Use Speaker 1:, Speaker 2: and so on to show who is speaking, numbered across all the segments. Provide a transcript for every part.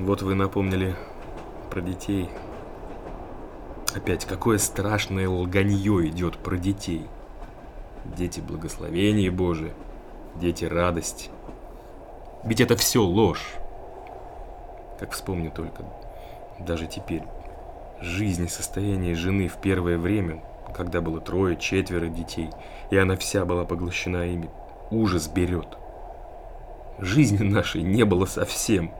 Speaker 1: Вот вы напомнили про детей. Опять, какое страшное лганье идет про детей. Дети благословение Божие, дети радость. Ведь это все ложь. Как вспомню только, даже теперь, жизнь и состояние жены в первое время, когда было трое, четверо детей, и она вся была поглощена ими, ужас берет. Жизни нашей не было совсем.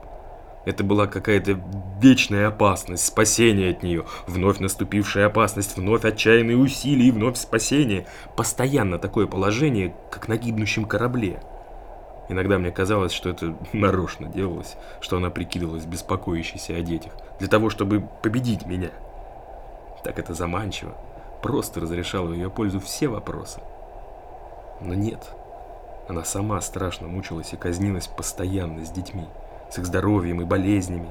Speaker 1: Это была какая-то вечная опасность, спасение от нее, вновь наступившая опасность, вновь отчаянные усилия и вновь спасение. Постоянно такое положение, как на гибнущем корабле. Иногда мне казалось, что это нарочно делалось, что она прикидывалась беспокоящейся о детях, для того, чтобы победить меня. Так это заманчиво, просто разрешала в ее пользу все вопросы. Но нет, она сама страшно мучилась и казнилась постоянно с детьми с их здоровьем и болезнями.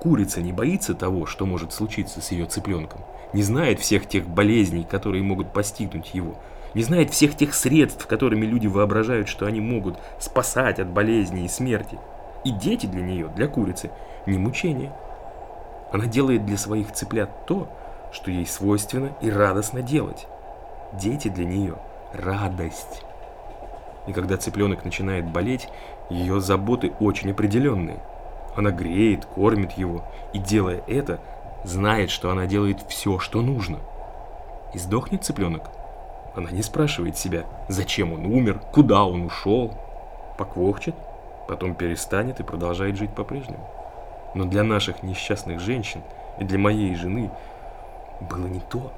Speaker 1: Курица не боится того, что может случиться с ее цыпленком, не знает всех тех болезней, которые могут постигнуть его, не знает всех тех средств, которыми люди воображают, что они могут спасать от болезней и смерти. И дети для нее, для курицы, не мучение. Она делает для своих цыплят то, что ей свойственно и радостно делать. Дети для нее – радость. И когда цыпленок начинает болеть, ее заботы очень определенные. Она греет, кормит его, и делая это, знает, что она делает все, что нужно. И сдохнет цыпленок. Она не спрашивает себя, зачем он умер, куда он ушел. Поквохчет, потом перестанет и продолжает жить по-прежнему. Но для наших несчастных женщин и для моей жены было не то.